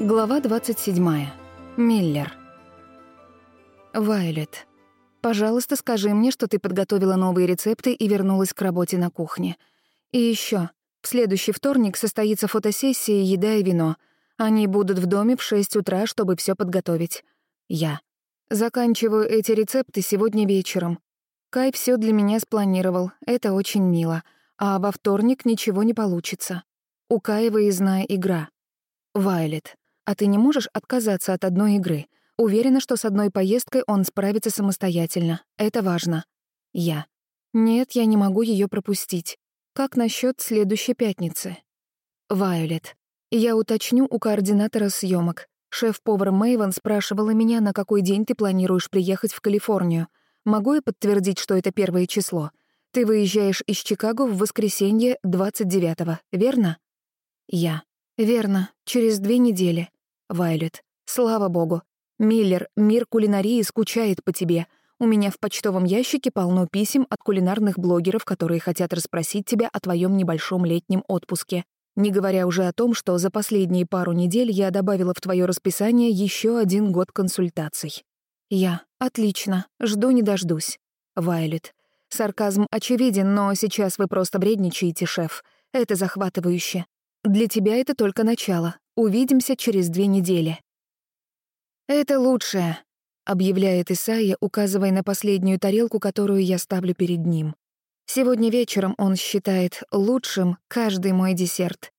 Глава 27. Миллер. Вайлет. Пожалуйста, скажи мне, что ты подготовила новые рецепты и вернулась к работе на кухне. И еще. В следующий вторник состоится фотосессия «Еда и вино». Они будут в доме в 6 утра, чтобы все подготовить. Я. Заканчиваю эти рецепты сегодня вечером. Кай все для меня спланировал, это очень мило. А во вторник ничего не получится. У Каева изная игра. Вайлет. А ты не можешь отказаться от одной игры? Уверена, что с одной поездкой он справится самостоятельно. Это важно. Я. Нет, я не могу ее пропустить. Как насчет следующей пятницы? Вайолет. Я уточню у координатора съемок. Шеф-повар Мэйвен спрашивала меня, на какой день ты планируешь приехать в Калифорнию. Могу я подтвердить, что это первое число? Ты выезжаешь из Чикаго в воскресенье 29-го, верно? Я. Верно, через две недели. Вайлет. Слава богу. Миллер, мир кулинарии скучает по тебе. У меня в почтовом ящике полно писем от кулинарных блогеров, которые хотят расспросить тебя о твоем небольшом летнем отпуске. Не говоря уже о том, что за последние пару недель я добавила в твое расписание еще один год консультаций. Я. Отлично. Жду не дождусь. Вайлет. Сарказм очевиден, но сейчас вы просто вредничаете, шеф. Это захватывающе. Для тебя это только начало. Увидимся через две недели». «Это лучшее», — объявляет Исайя, указывая на последнюю тарелку, которую я ставлю перед ним. Сегодня вечером он считает лучшим каждый мой десерт.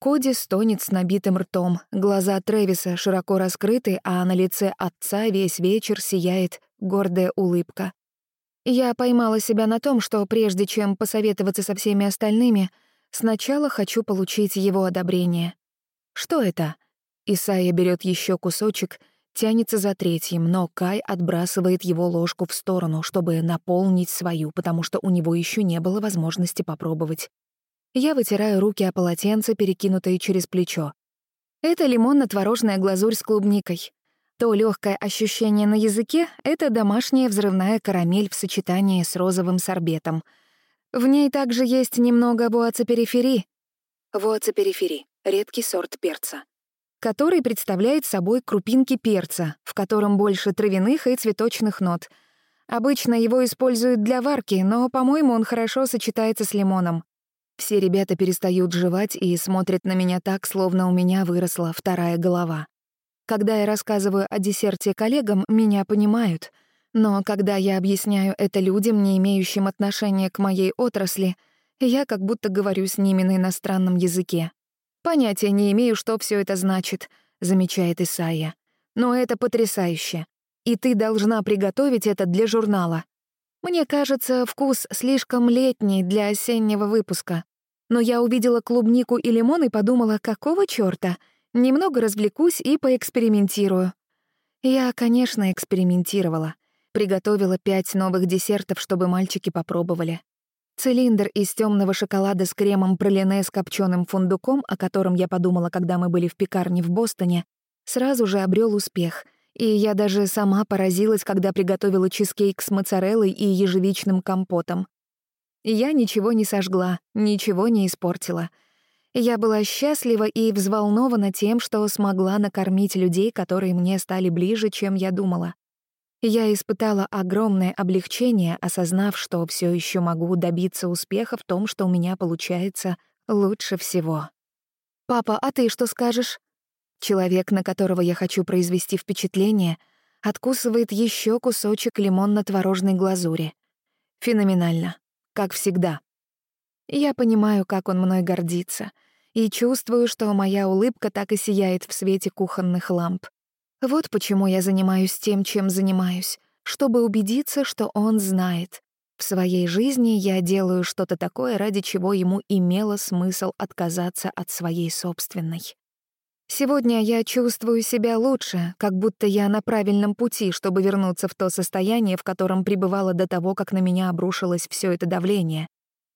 Коди стонет с набитым ртом, глаза Трэвиса широко раскрыты, а на лице отца весь вечер сияет гордая улыбка. Я поймала себя на том, что прежде чем посоветоваться со всеми остальными, сначала хочу получить его одобрение. «Что это?» Исайя берет еще кусочек, тянется за третьим, но Кай отбрасывает его ложку в сторону, чтобы наполнить свою, потому что у него еще не было возможности попробовать. Я вытираю руки о полотенце, перекинутое через плечо. Это лимонно-творожная глазурь с клубникой. То легкое ощущение на языке — это домашняя взрывная карамель в сочетании с розовым сорбетом. В ней также есть немного вуацеперифери. Вуацеперифери редкий сорт перца, который представляет собой крупинки перца, в котором больше травяных и цветочных нот. Обычно его используют для варки, но, по-моему, он хорошо сочетается с лимоном. Все ребята перестают жевать и смотрят на меня так, словно у меня выросла вторая голова. Когда я рассказываю о десерте коллегам, меня понимают. Но когда я объясняю это людям, не имеющим отношения к моей отрасли, я как будто говорю с ними на иностранном языке. «Понятия не имею, что все это значит», — замечает Исайя. «Но это потрясающе. И ты должна приготовить это для журнала. Мне кажется, вкус слишком летний для осеннего выпуска. Но я увидела клубнику и лимон и подумала, какого чёрта? Немного развлекусь и поэкспериментирую». Я, конечно, экспериментировала. Приготовила пять новых десертов, чтобы мальчики попробовали. Цилиндр из темного шоколада с кремом пролине с копченым фундуком, о котором я подумала, когда мы были в пекарне в Бостоне, сразу же обрел успех. И я даже сама поразилась, когда приготовила чизкейк с моцареллой и ежевичным компотом. Я ничего не сожгла, ничего не испортила. Я была счастлива и взволнована тем, что смогла накормить людей, которые мне стали ближе, чем я думала. Я испытала огромное облегчение, осознав, что все еще могу добиться успеха в том, что у меня получается лучше всего. «Папа, а ты что скажешь?» Человек, на которого я хочу произвести впечатление, откусывает еще кусочек лимонно-творожной глазури. Феноменально, как всегда. Я понимаю, как он мной гордится, и чувствую, что моя улыбка так и сияет в свете кухонных ламп. Вот почему я занимаюсь тем, чем занимаюсь, чтобы убедиться, что он знает. В своей жизни я делаю что-то такое, ради чего ему имело смысл отказаться от своей собственной. Сегодня я чувствую себя лучше, как будто я на правильном пути, чтобы вернуться в то состояние, в котором пребывала до того, как на меня обрушилось все это давление.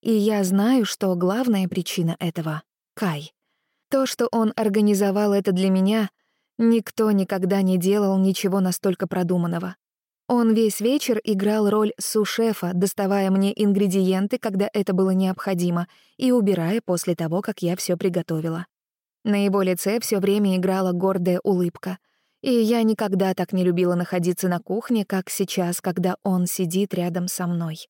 И я знаю, что главная причина этого — Кай. То, что он организовал это для меня — Никто никогда не делал ничего настолько продуманного. Он весь вечер играл роль су-шефа, доставая мне ингредиенты, когда это было необходимо, и убирая после того, как я все приготовила. На его лице все время играла гордая улыбка. И я никогда так не любила находиться на кухне, как сейчас, когда он сидит рядом со мной.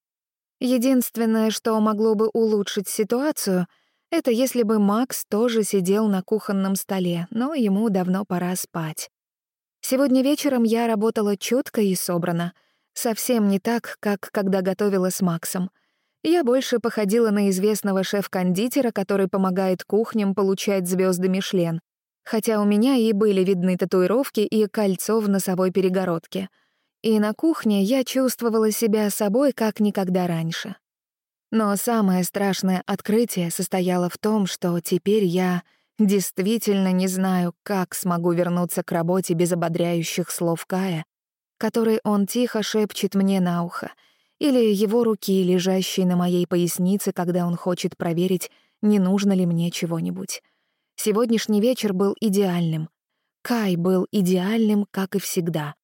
Единственное, что могло бы улучшить ситуацию — это если бы Макс тоже сидел на кухонном столе, но ему давно пора спать. Сегодня вечером я работала четко и собрано. Совсем не так, как когда готовила с Максом. Я больше походила на известного шеф-кондитера, который помогает кухням получать звезды Мишлен. Хотя у меня и были видны татуировки и кольцо в носовой перегородке. И на кухне я чувствовала себя собой как никогда раньше. Но самое страшное открытие состояло в том, что теперь я действительно не знаю, как смогу вернуться к работе без ободряющих слов Кая, который он тихо шепчет мне на ухо, или его руки, лежащие на моей пояснице, когда он хочет проверить, не нужно ли мне чего-нибудь. Сегодняшний вечер был идеальным. Кай был идеальным, как и всегда.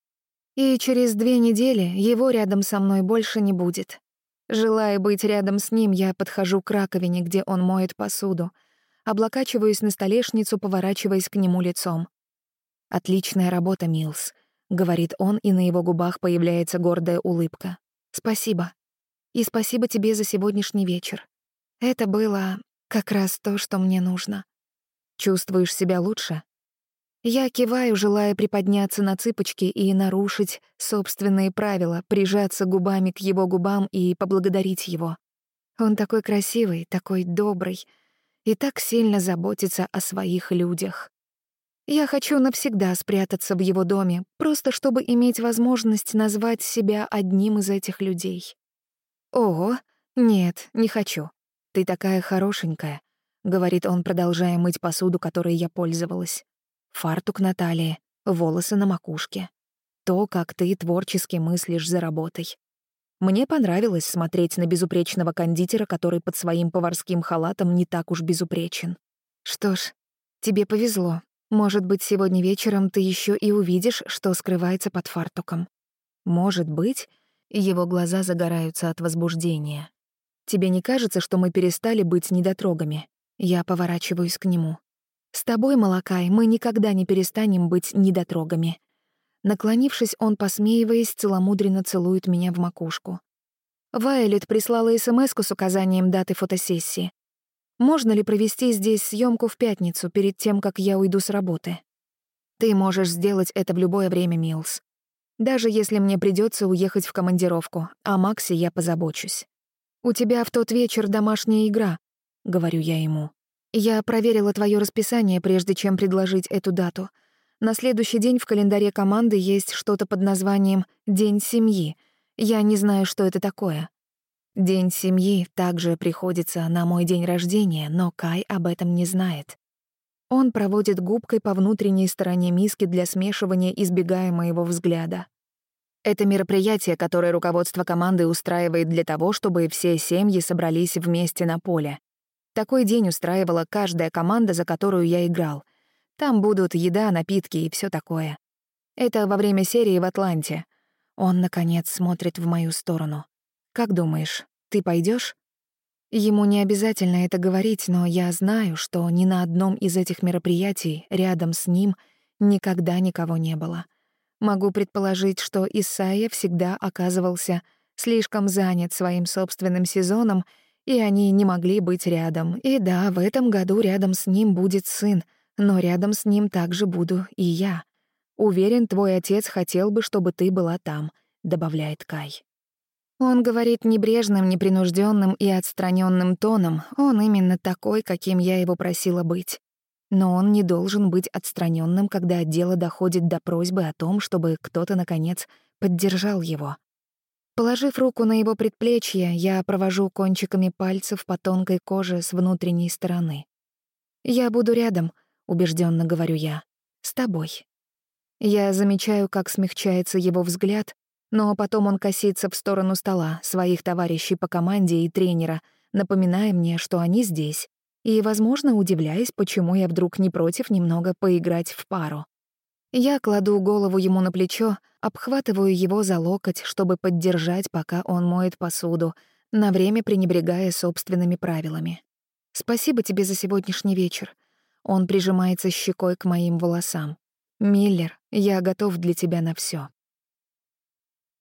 И через две недели его рядом со мной больше не будет. Желая быть рядом с ним, я подхожу к раковине, где он моет посуду. Облокачиваюсь на столешницу, поворачиваясь к нему лицом. «Отличная работа, Милс», — говорит он, и на его губах появляется гордая улыбка. «Спасибо. И спасибо тебе за сегодняшний вечер. Это было как раз то, что мне нужно. Чувствуешь себя лучше?» Я киваю, желая приподняться на цыпочки и нарушить собственные правила, прижаться губами к его губам и поблагодарить его. Он такой красивый, такой добрый и так сильно заботится о своих людях. Я хочу навсегда спрятаться в его доме, просто чтобы иметь возможность назвать себя одним из этих людей. О, нет, не хочу. Ты такая хорошенькая», — говорит он, продолжая мыть посуду, которой я пользовалась. Фартук на талии, волосы на макушке. То, как ты творчески мыслишь за работой. Мне понравилось смотреть на безупречного кондитера, который под своим поварским халатом не так уж безупречен. Что ж, тебе повезло. Может быть, сегодня вечером ты еще и увидишь, что скрывается под фартуком. Может быть, его глаза загораются от возбуждения. Тебе не кажется, что мы перестали быть недотрогами? Я поворачиваюсь к нему. С тобой, Малакай, мы никогда не перестанем быть недотрогами. Наклонившись, он, посмеиваясь, целомудренно целует меня в макушку. Вайолет прислала смс с указанием даты фотосессии. Можно ли провести здесь съемку в пятницу, перед тем, как я уйду с работы? Ты можешь сделать это в любое время, Милс. Даже если мне придется уехать в командировку, а Максе я позабочусь. «У тебя в тот вечер домашняя игра», — говорю я ему. Я проверила твое расписание, прежде чем предложить эту дату. На следующий день в календаре команды есть что-то под названием «День семьи». Я не знаю, что это такое. День семьи также приходится на мой день рождения, но Кай об этом не знает. Он проводит губкой по внутренней стороне миски для смешивания, избегая моего взгляда. Это мероприятие, которое руководство команды устраивает для того, чтобы все семьи собрались вместе на поле. Такой день устраивала каждая команда, за которую я играл. Там будут еда, напитки и все такое. Это во время серии в Атланте. Он, наконец, смотрит в мою сторону. «Как думаешь, ты пойдешь? Ему не обязательно это говорить, но я знаю, что ни на одном из этих мероприятий рядом с ним никогда никого не было. Могу предположить, что Исайя всегда оказывался слишком занят своим собственным сезоном и они не могли быть рядом. И да, в этом году рядом с ним будет сын, но рядом с ним также буду и я. Уверен, твой отец хотел бы, чтобы ты была там», — добавляет Кай. Он говорит небрежным, непринужденным и отстраненным тоном. Он именно такой, каким я его просила быть. Но он не должен быть отстраненным, когда дело доходит до просьбы о том, чтобы кто-то, наконец, поддержал его. Положив руку на его предплечье, я провожу кончиками пальцев по тонкой коже с внутренней стороны. «Я буду рядом», — убежденно говорю я, — «с тобой». Я замечаю, как смягчается его взгляд, но потом он косится в сторону стола, своих товарищей по команде и тренера, напоминая мне, что они здесь, и, возможно, удивляясь, почему я вдруг не против немного поиграть в пару. Я кладу голову ему на плечо, обхватываю его за локоть, чтобы поддержать, пока он моет посуду, на время пренебрегая собственными правилами. «Спасибо тебе за сегодняшний вечер». Он прижимается щекой к моим волосам. «Миллер, я готов для тебя на все.